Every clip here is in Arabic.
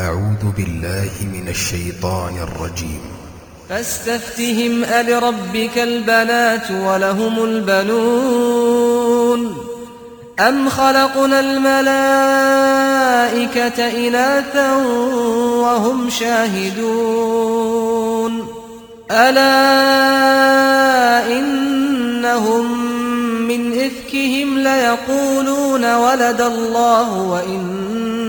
أعوذ بالله من الشيطان الرجيم. فاستفتهم ألربك البنات ولهم البنون. أم خلقنا الملائكة إناثا وهم شاهدون. ألا إنهم من إفكهم ليقولون ولد الله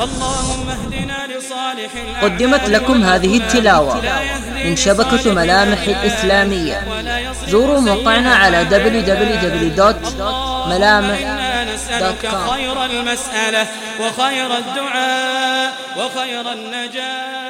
اللهم اهدنا لصالح قدمت لكم هذه التلاوة من شبكة ملامح الإسلامية. زوروا موقعنا على www.ملامح.com خير المسألة وخير الدعاء وخير النجاة.